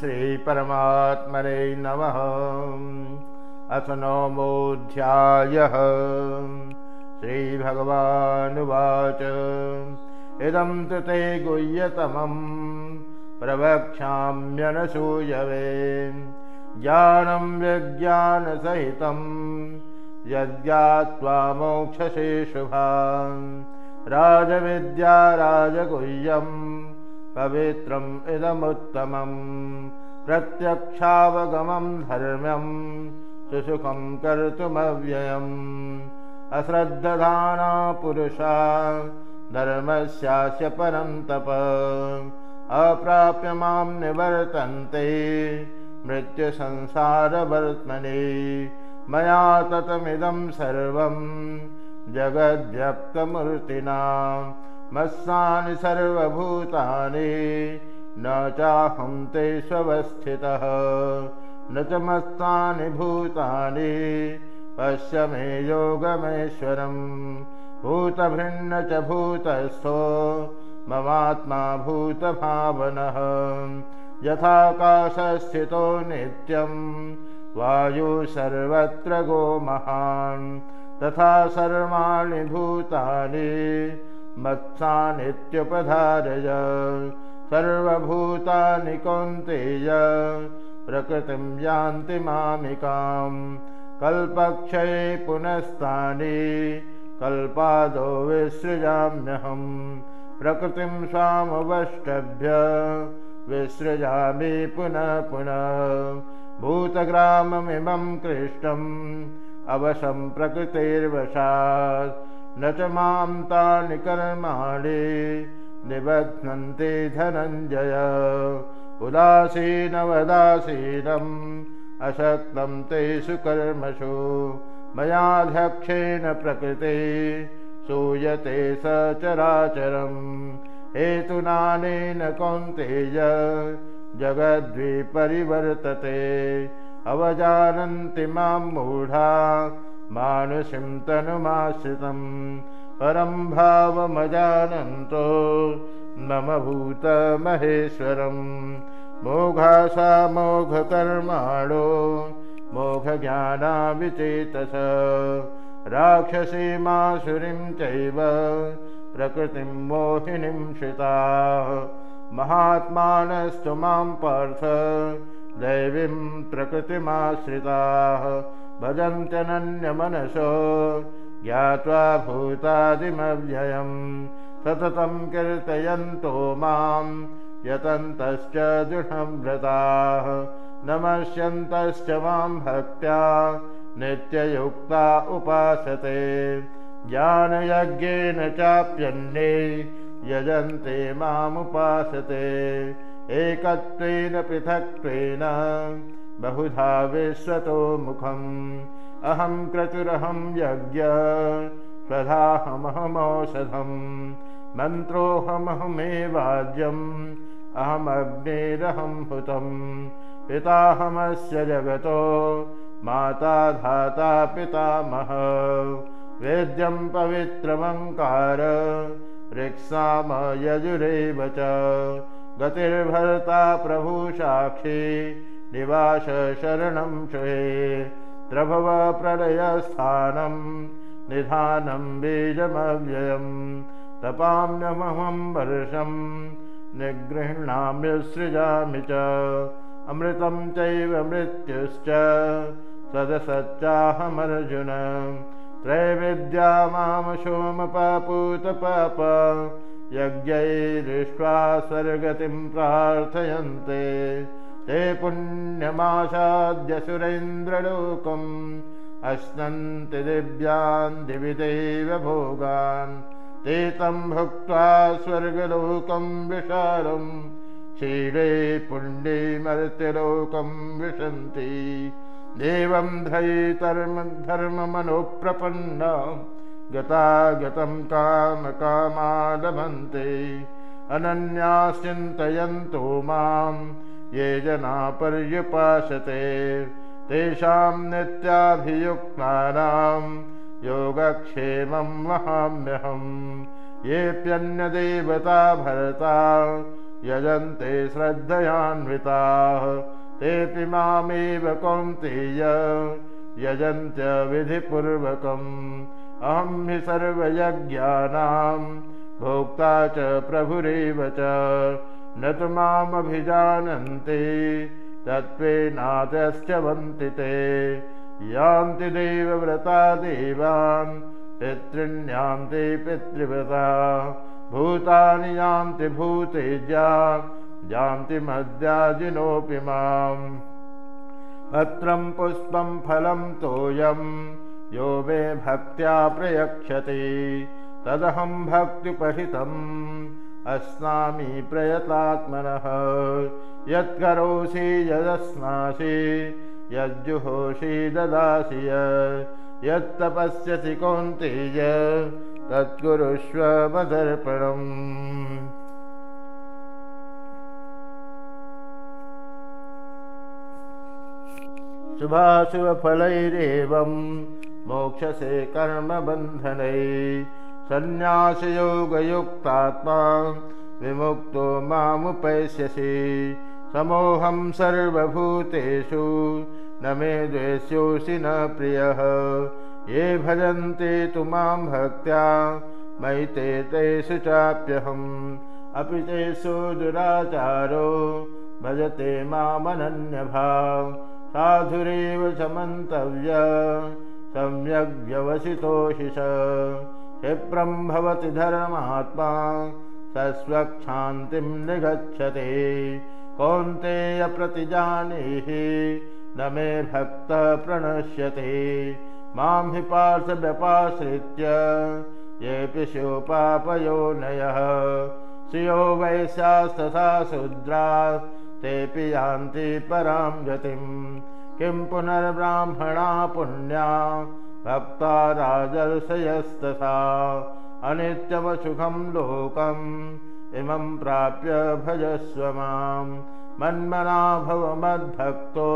श्रीपरमात्मने नमः। अथ नवमोऽध्यायः। श्रीभगवानुवाच। इदं तु ते गुह्यतमं प्रवक्ष्याम्यनसूयवे। ज्ञानं विज्ञानसहितं यज्ञात्वा मोक्षसे शुभान्। राजविद्या राजगुह्यम् पवित्रम् इदमुत्तमम् प्रत्यक्षावगमं धर्म्यम् सुसुखं कर्तुमव्ययम् अश्रद्धधाना पुरुषा धर्मस्यास्य परन्तप अप्राप्य मां निवर्तन्ते मृत्युसंसारवर्त्मने मया ततमिदं सर्वम् जगद्व्यक्तमूर्तिना मत्सानि सर्वभूतानि न चाहं ते स्वस्थितः। न च मत्सानि भूतानि पश्य मे योगमेश्वरम् भूतभिन्न च भूतस्थो ममात्मा भूतभावनः। यथाकाशस्थितो नित्यम् वायु सर्वत्र गो महान् तथा सर्वाणि भूतानि मत्सानित्युपधारय। सर्वभूतानि कौन्तेय। प्रकृतिं यान्ति मामिकाम्। कल्पक्षये पुनस्तानि। कल्पादो विसृजाम्यहम्। प्रकृतिं स्वामवष्टभ्य विसृजामि पुनः पुनः। भूतग्राममिमं कृष्णम् अवशं प्रकृतेर्वशात् न च मां तानि कर्माणि निबध्नन्ति धनञ्जय। उदासीनवदासीनम् अशक्तं तेषु कर्मसु। मयाध्यक्षेण प्रकृते सूयते सचराचरम् हेतुनानेन कौन्तेय जगद्विपरिवर्तते। अवजानन्ति मां मूढा मानुषिं तनुमाश्रितं परं भावमजानन्तो मम भूतमहेश्वरम् मोघासा मोघकर्माणो मोघज्ञानाविचेतस। राक्षसीमासुरीं चैव प्रकृतिं मोहिनीं श्रिता। महात्मानस्तु मां पार्थ दैवीं प्रकृतिमाश्रिताः भजन्त्यनन्यमनसो ज्ञात्वा भूतादिमव्ययम् सततं कीर्तयन्तो मां यतन्तश्च दृढव्रताः नमस्यन्तश्च मां भक्त्या नित्ययुक्ता उपासते ज्ञानयज्ञेन चाप्यन्ये यजन्ते मामुपासते एकत्वेन पृथक्त्वेन बहुधा विश्वतो मुखम्। अहं क्रतुरहं यज्ञ स्वधाहमहमौषधम् मन्त्रोऽहमहमेवाज्यम् अहमग्नेरहं हुतम्। पिताहमस्य जगतो माता धाता पितामह। वेद्यं पवित्रमङ्कार ऋक्साम यजुरेव च। गतिर्भर्ता प्रभुसाक्षी निवास शरणं श्रुहे प्रभव प्रलयस्थानं निधानं बीजमव्ययम् तपाम्यमहं वर्षं निगृह्णाम्यसृजामि च। अमृतं चैव मृत्युश्च सदसच्चाहमर्जुन। त्रैविद्या मां सोमपापूतपाप यज्ञैरिष्ट्वा स्वर्गतिं प्रार्थयन्ते ते पुण्यमासाद्य सुरेन्द्रलोकम् अश्नन्ति दिव्यान् दिविदेव भोगान्। ते तं भुक्त्वा स्वर्गलोकं विशालम्। क्षीरे पुण्यमर्त्यलोकं विशन्ति। देवं धर्ममनुप्रपन्ना। गता गतं कामकामालभन्ते अनन्याश्चिन्तयन्तो माम् ये जना पर्युपासते। तेषां नित्याभियुक्तानां योगक्षेमं वहाम्यहम् येऽप्यन्यदेवता भरता यजन्ते श्रद्धयान्विताः। तेऽपि मामेव कौन्तेय यजन्त्यविधिपूर्वकम् अहं हि सर्वयज्ञानां भोक्ता च प्रभुरेव च न तु मामभिजानन्ति तत्त्वेनाथश्च वन्ति ते। यान्ति देवव्रता देवान् पितृण्यान्ति पितृव्रता। भूतानि यान्ति भूतेज्या यान्ति मद्याजिनोऽपि माम्। पत्रं पुष्पं फलं तोयं यो मे भक्त्या प्रयक्षते तदहं भक्त्युपहितम् अस्नामि प्रयतात्मनः। यत्करोषि यदस्नासि यज्जुहोषि ददासि यत्तपस्यसि कौन्तेय तत्कुरुष्वदर्पणम् शुभाशुभफलैरेवं मोक्षसे कर्मबन्धनै सन्न्यासयोगयुक्तात्मा विमुक्तो मामुपैष्यसि। समोऽहं सर्वभूतेषु न मे द्वेष्योऽसि न प्रियः। ये भजन्ते तु मां भक्त्या मयि ते तेषु चाप्यहम्। अपि तेषु दुराचारो भजते मामनन्यभाव साधुरेव च मन्तव्य सम्यग्व्यवसितोषिष क्षिप्रं भवति धर्मात्मा सस्वक्षान्तिं निगच्छते। कौन्तेयप्रतिजानीहि न मे भक्तः प्रणश्यते। मां हि पार्थव्यपाश्रित्य येऽपि नयः। श्रियो वैश्यास्तथा शूद्रा तेऽपि यान्ति परां गतिं किं पुनर्ब्राह्मणा पुण्या भक्ता राजर्षयस्तथा अनित्यमसुखं लोकम् इमं प्राप्य भजस्व मां मन्मना भव मद्भक्तो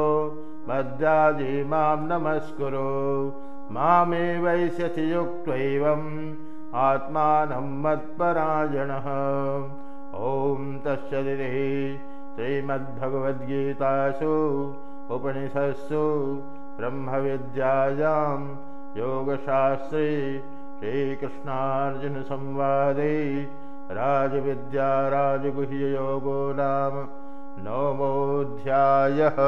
मद्याजी मां नमस्कुरु। मामेवैष्यसि युक्त्वैवम् आत्मानं मत्परायणः। ॐ तस्यदिति श्रीमद्भगवद्गीतासु उपनिषत्सु ब्रह्मविद्यायां योगशास्त्रे श्रीकृष्णार्जुनसंवादे राजविद्याराजगुह्ययोगो नाम नवमोऽध्यायः